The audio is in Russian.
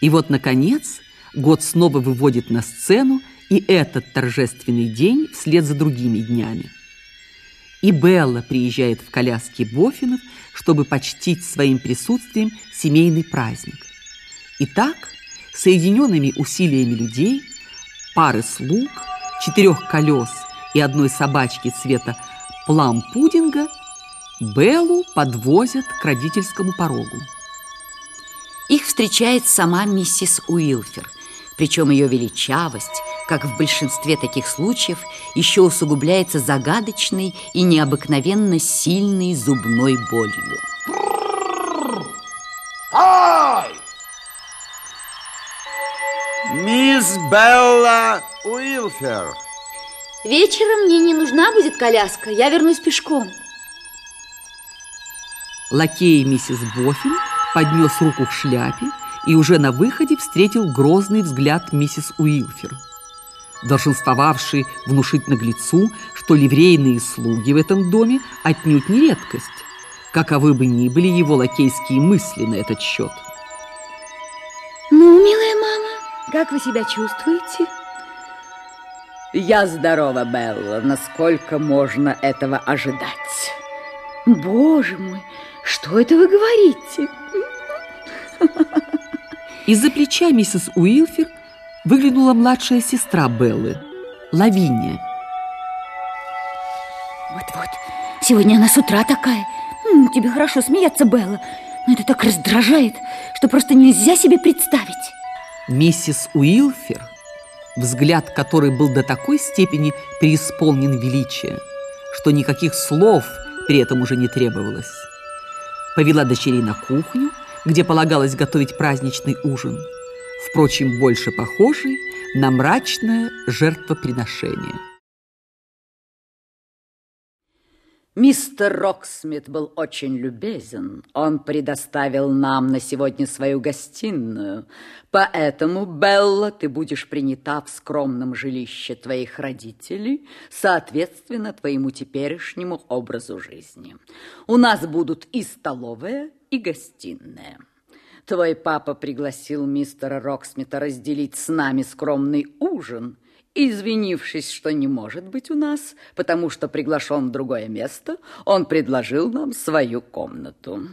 И вот, наконец, год снова выводит на сцену и этот торжественный день вслед за другими днями. И Белла приезжает в коляске Бофинов, чтобы почтить своим присутствием семейный праздник. Итак, соединенными усилиями людей, пары слуг, четырех колес и одной собачки цвета плам-пудинга Беллу подвозят к родительскому порогу. Их встречает сама миссис Уилфер, причем ее величавость, как в большинстве таких случаев, еще усугубляется загадочной и необыкновенно сильной зубной болью. Ай! Мисс Белла Уилфер. Вечером мне не нужна будет коляска, я вернусь пешком. Лакей миссис Боффин поднес руку к шляпе и уже на выходе встретил грозный взгляд миссис Уилфер, долженствовавший внушить наглецу, что ливрейные слуги в этом доме отнюдь не редкость, каковы бы ни были его лакейские мысли на этот счет. Ну, милая мама, как вы себя чувствуете? Я здорова, Белла, насколько можно этого ожидать. Боже мой, что это вы говорите? Из-за плеча миссис Уилфер выглянула младшая сестра Беллы, Лавиния. Вот-вот, сегодня она с утра такая. Тебе хорошо смеяться, Белла, но это так раздражает, что просто нельзя себе представить. Миссис Уилфер, взгляд которой был до такой степени преисполнен величия, что никаких слов при этом уже не требовалось, повела дочерей на кухню, где полагалось готовить праздничный ужин, впрочем, больше похожий на мрачное жертвоприношение. Мистер Роксмит был очень любезен. Он предоставил нам на сегодня свою гостиную. Поэтому, Белла, ты будешь принята в скромном жилище твоих родителей, соответственно твоему теперешнему образу жизни. У нас будут и столовая, и гостиная. Твой папа пригласил мистера Роксмита разделить с нами скромный ужин – Извинившись, что не может быть у нас, потому что приглашен в другое место, он предложил нам свою комнату.